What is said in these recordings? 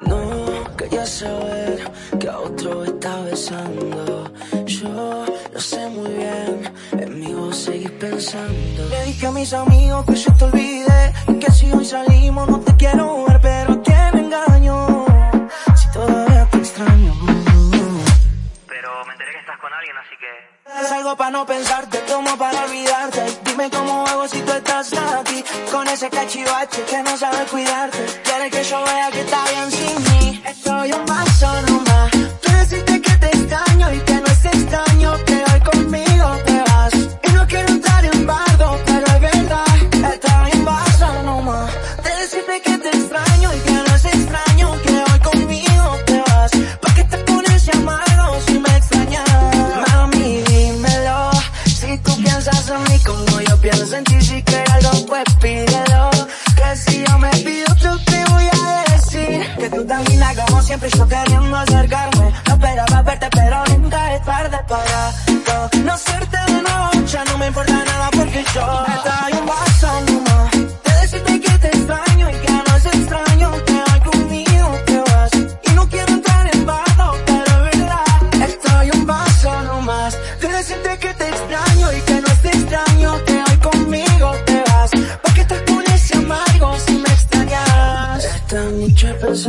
No quería saber que a otro está besando. Yo lo sé muy bien, en mí vos seguís pensando. Le dije a mis amigos que yo te olvidé y que si hoy salimos no te quiero ver, pero ¿quién me engaño? Si todavía te extraño. Pero me enteré que estás con alguien, así que... Salgo para no pensarte, como para olvidarte. Dime cómo hago si tú estás aquí con ese cachivache que no sabe cuidarte. Quiere que yo vea que está bien sin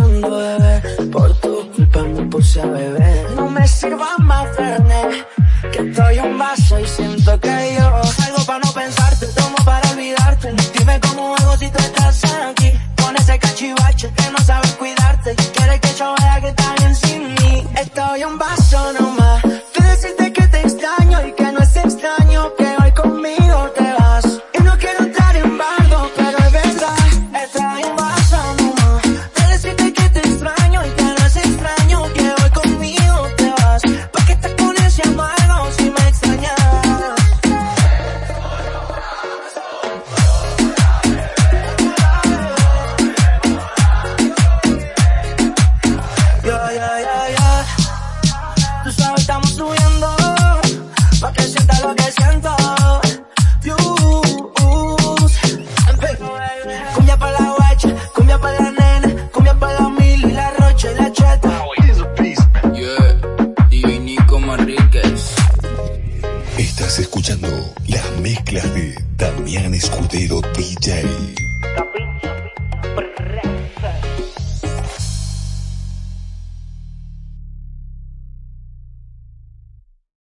beber, por tu culpa me puse a beber. No me sirva más Fernet, que estoy un vaso y siento que yo salgo para no pensarte, tomo para olvidarte. Dime cómo hago si tú estás aquí, con ese cachivache que no sabes cuidarte. Quieres que yo vea que estás bien sin mí. Estoy un vaso mezclas de Damián Escudero DJ.